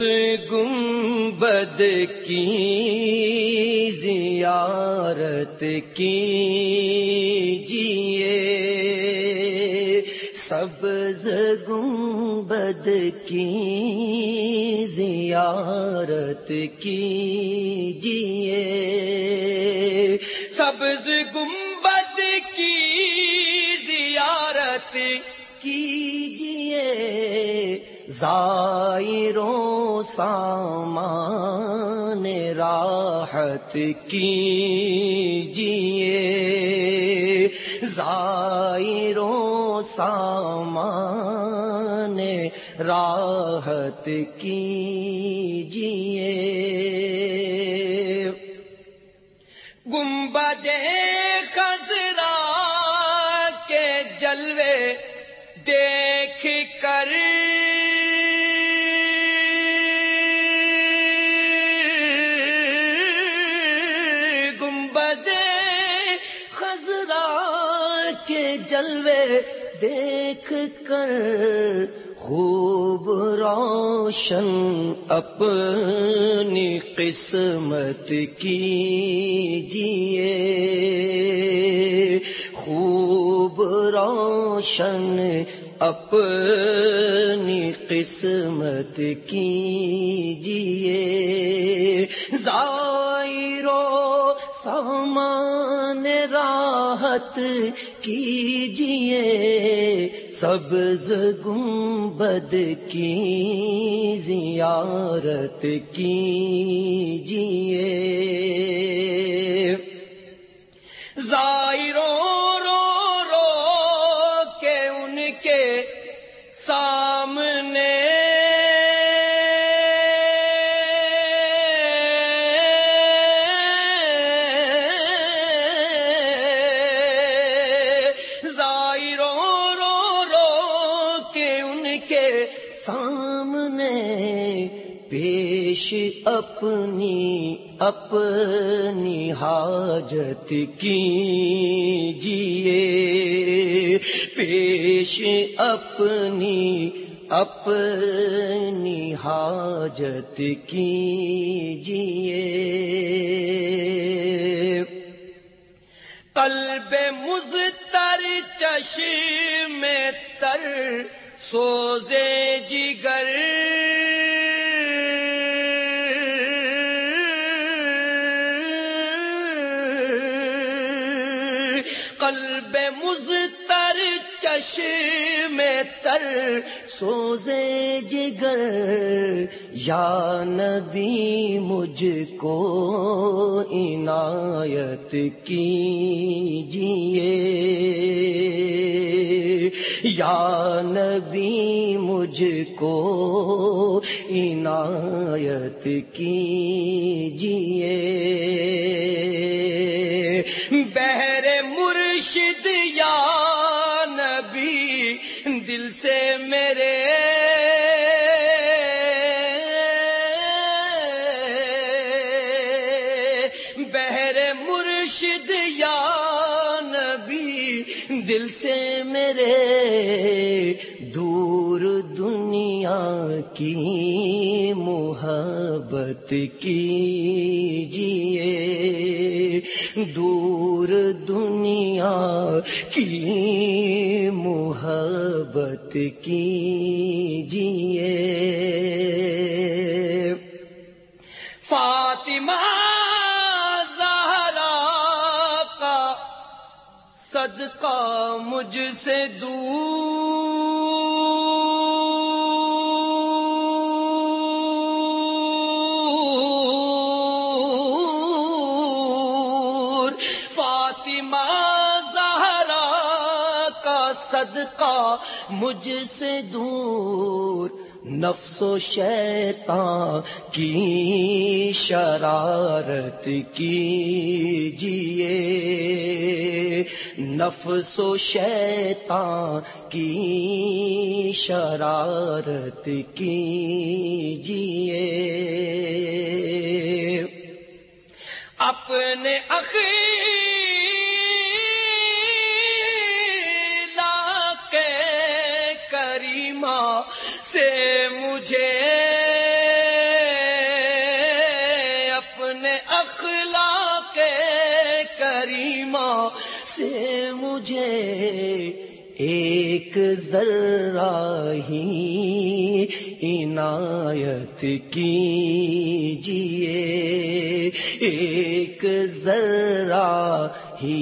گنبد کی زیارت کی جیے سبز گنبد کی زیارت کی جیے سبز گنبد کی زیارت کیجیے زائروں سامان راحت کیجیے زائروں سامان راحت کی جیے دیکھ کر خوب روشن اپنی قسمت کی جیے خوب روشن اپنی قسمت کی جیے ظاہرو سامان راحت کیجیے سبز گنبد کی زیارت کیجیے زائرو رو رو کے ان کے سامنے سامنے پیش اپنی اپنی حاجت کی جیے پیش اپنی اپنی حاجت کی جیے قلب مزتر چشم تر سوزے جگر قلب مزتر چشم تر سوزے جگر یا نبی مجھ کو عنایت کیجیے یا نبی مجھ کو عنایت کیجیے۔ بہر مرشد یا نبی دل سے میرے دل سے میرے دور دنیا کی محبت کیجیے۔ دور دنیا کی محبت کیجیے۔ صدقہ مجھ سے دور صدقہ مجھ سے دور نفس و شیطان کی شرارت کیجیے نفس و شیطان کی شرارت کیجیے اپنے اخیلا اخلاق کریمہ سے مجھے ایک ذرہ ہی عنایت کیجیے ایک ذرہ ہی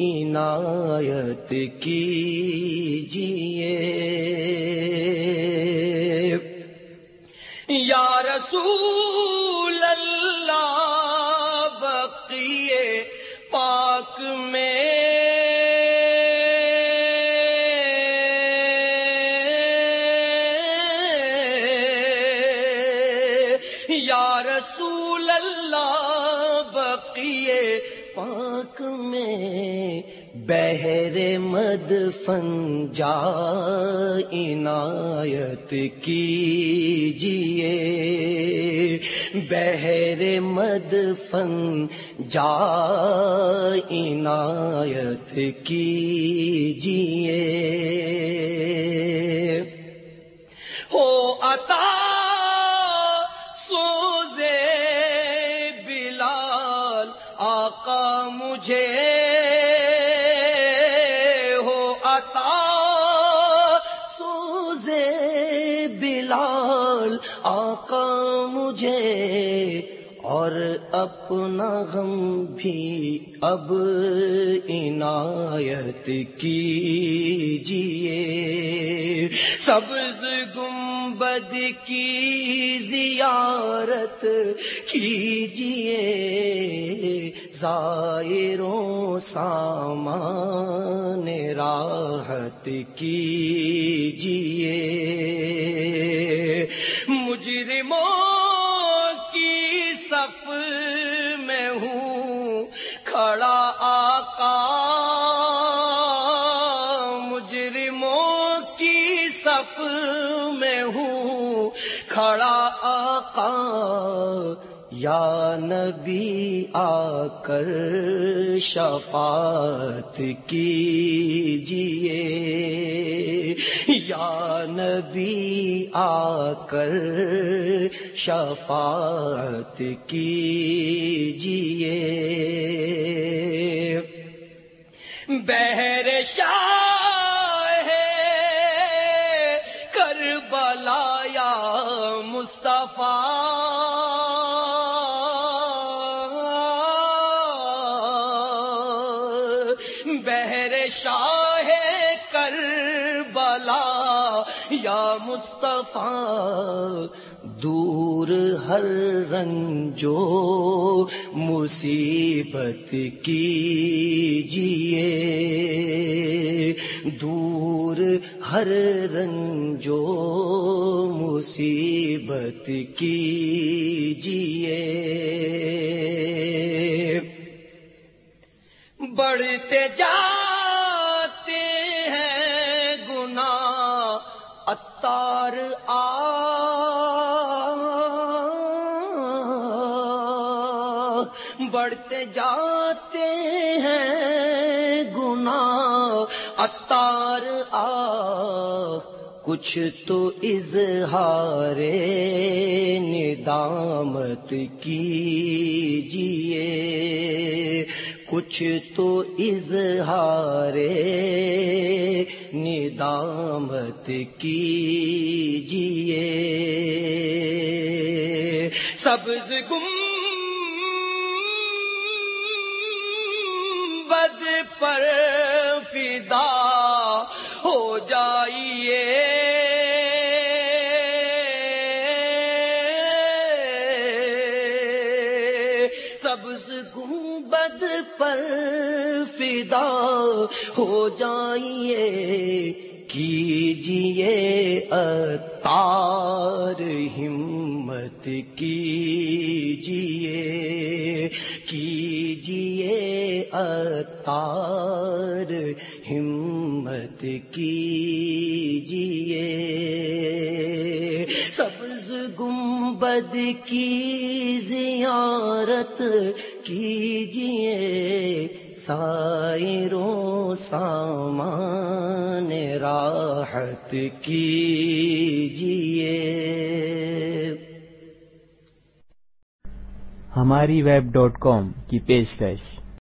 عنایت کیجیے یا رسول رسول اللہ بقیے پاک میں بہر مد فن جا عنایت کیجیے بہر مد فن جا عنایت کیجیے ہو عطا آقا مجھے اور اپنا غم بھی اب عنایت کیجیے سبز گنبد کی زیارت کیجیے زائروں سامان راحت کیجیے آقا یا نبی آ کر شفاعت کیجیے یا نبی آ کر شفاعت کیجیے بہر بہر شاہ کربلا یا مصطفیٰ دور ہر رنجو مصیبت کیجیے دور ہر رنجو مصیبت کیجیے بڑھتے جاتے بڑھتے جاتے ہیں گنا اتار آ، کچھ تو اظہار ندامت کیجیے کچھ تو اظہار ندامت کیجیے سبز گم پر فدا ہو جائیے۔ سبز گنبد پر فدا ہو جائیے۔ کیجیے اتار ہمت کیجیے کیجیے اتار ہمت کیجیے سبز گنبد کی زیارت کیجیے سائروں سامان راحت کیجیے ہماری ویب ڈاٹ کام کی پیشکش۔